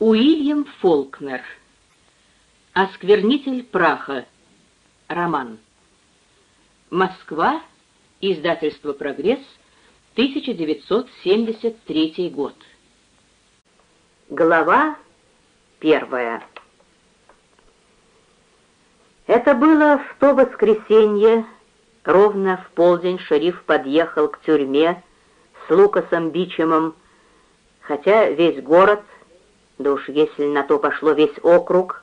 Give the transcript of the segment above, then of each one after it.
Уильям Фолкнер. Осквернитель праха. Роман. Москва. Издательство «Прогресс», 1973 год. Глава первая. Это было в то воскресенье, ровно в полдень шериф подъехал к тюрьме с Лукасом Бичемом, хотя весь город, да уж если на то пошло весь округ,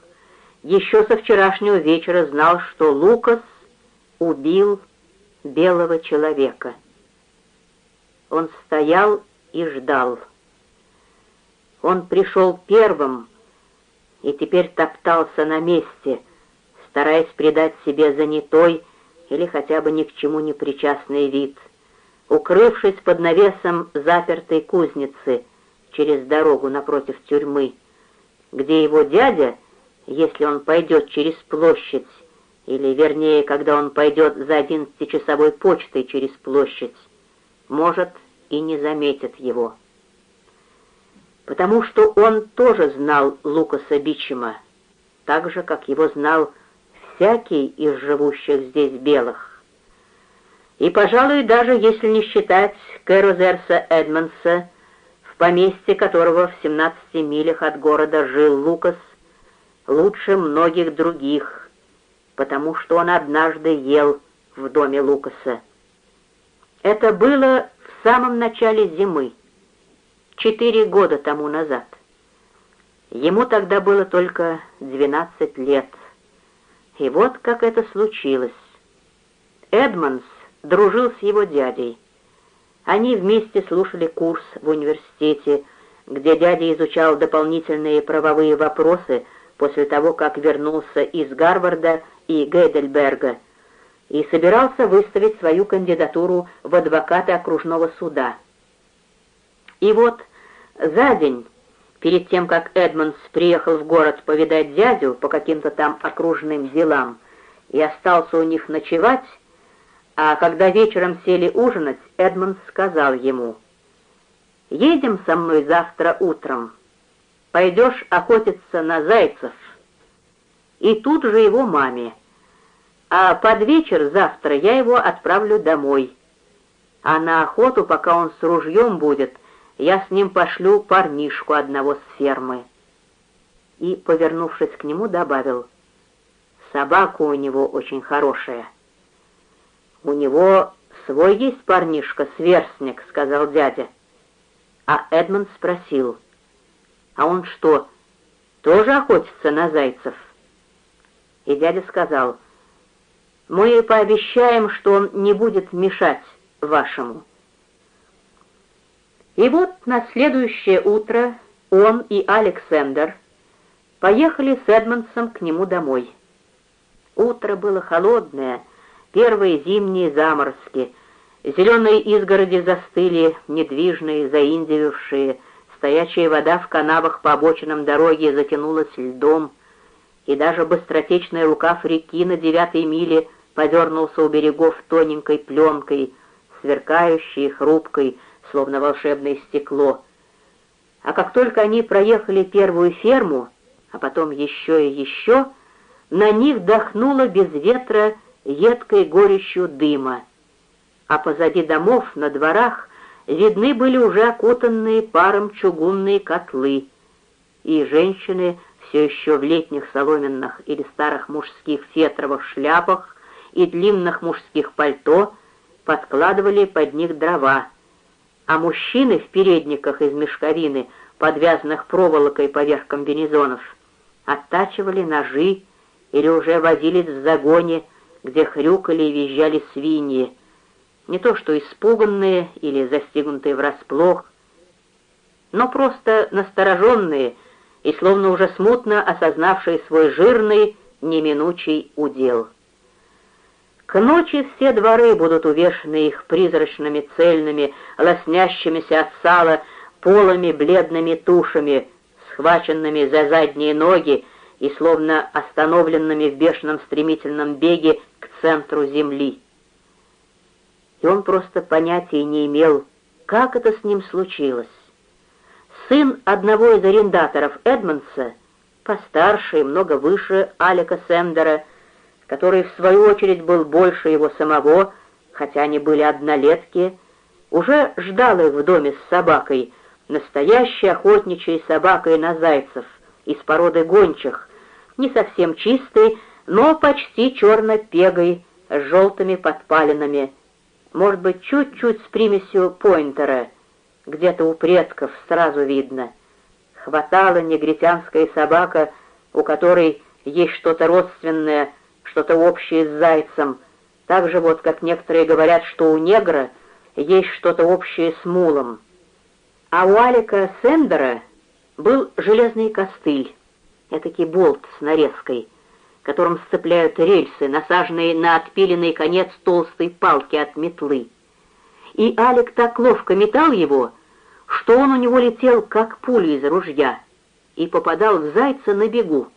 еще со вчерашнего вечера знал, что Лукас убил белого человека. Он стоял и ждал. Он пришел первым и теперь топтался на месте, стараясь придать себе занятой или хотя бы ни к чему не причастный вид, укрывшись под навесом запертой кузницы через дорогу напротив тюрьмы, где его дядя, если он пойдет через площадь, или, вернее, когда он пойдет за одиннадцатичасовой почтой через площадь, может и не заметит его потому что он тоже знал Лукаса Бичема, так же, как его знал всякий из живущих здесь белых. И, пожалуй, даже если не считать Кэрозерса Эдмонса, в поместье которого в 17 милях от города жил Лукас, лучше многих других, потому что он однажды ел в доме Лукаса. Это было в самом начале зимы четыре года тому назад. Ему тогда было только двенадцать лет. И вот как это случилось. Эдмонс дружил с его дядей. Они вместе слушали курс в университете, где дядя изучал дополнительные правовые вопросы после того, как вернулся из Гарварда и Гейдельберга, и собирался выставить свою кандидатуру в адвокаты окружного суда. И вот за день, перед тем, как Эдмондс приехал в город повидать дядю по каким-то там окружным делам и остался у них ночевать, а когда вечером сели ужинать, Эдмондс сказал ему, «Едем со мной завтра утром, пойдешь охотиться на зайцев». И тут же его маме, «А под вечер завтра я его отправлю домой, а на охоту, пока он с ружьем будет, — я с ним пошлю парнишку одного с фермы». И, повернувшись к нему, добавил, «Собака у него очень хорошая». «У него свой есть парнишка, сверстник», — сказал дядя. А Эдмонд спросил, «А он что, тоже охотится на зайцев?» И дядя сказал, «Мы пообещаем, что он не будет мешать вашему». И вот на следующее утро он и Александр поехали с Эдмонсом к нему домой. Утро было холодное, первые зимние заморозки, зеленые изгороди застыли, недвижные, заиндивившие, стоячая вода в канавах по обочинам дороги затянулась льдом, и даже быстротечный рукав реки на девятой миле подернулся у берегов тоненькой пленкой, сверкающей, хрупкой, словно волшебное стекло. А как только они проехали первую ферму, а потом еще и еще, на них дохнуло без ветра едкой горечью дыма. А позади домов, на дворах, видны были уже окутанные паром чугунные котлы, и женщины все еще в летних соломенных или старых мужских фетровых шляпах и длинных мужских пальто подкладывали под них дрова, а мужчины в передниках из мешковины, подвязанных проволокой поверх комбинезонов, оттачивали ножи или уже возились в загоне, где хрюкали и визжали свиньи, не то что испуганные или застигнутые врасплох, но просто настороженные и словно уже смутно осознавшие свой жирный, неминучий удел. К ночи все дворы будут увешаны их призрачными цельными, лоснящимися от сала, полыми бледными тушами, схваченными за задние ноги и словно остановленными в бешеном стремительном беге центру земли. И он просто понятия не имел, как это с ним случилось. сын одного из арендаторов Эдмонса, постарше и много выше Алика Сендера, который в свою очередь был больше его самого, хотя они были однолетки, уже ждал их в доме с собакой, настоящей охотничьей собакой на зайцев, из породы гончих, не совсем чистой, но почти черно-пегой, с желтыми подпалинами, может быть, чуть-чуть с примесью поинтера, где-то у предков сразу видно. Хватала негритянская собака, у которой есть что-то родственное, что-то общее с зайцем, так же вот, как некоторые говорят, что у негра есть что-то общее с мулом. А у Алика Сендера был железный костыль, этакий болт с нарезкой, которым сцепляют рельсы, насаженные на отпиленный конец толстой палки от метлы. И Алик так ловко метал его, что он у него летел, как пуля из ружья, и попадал в зайца на бегу.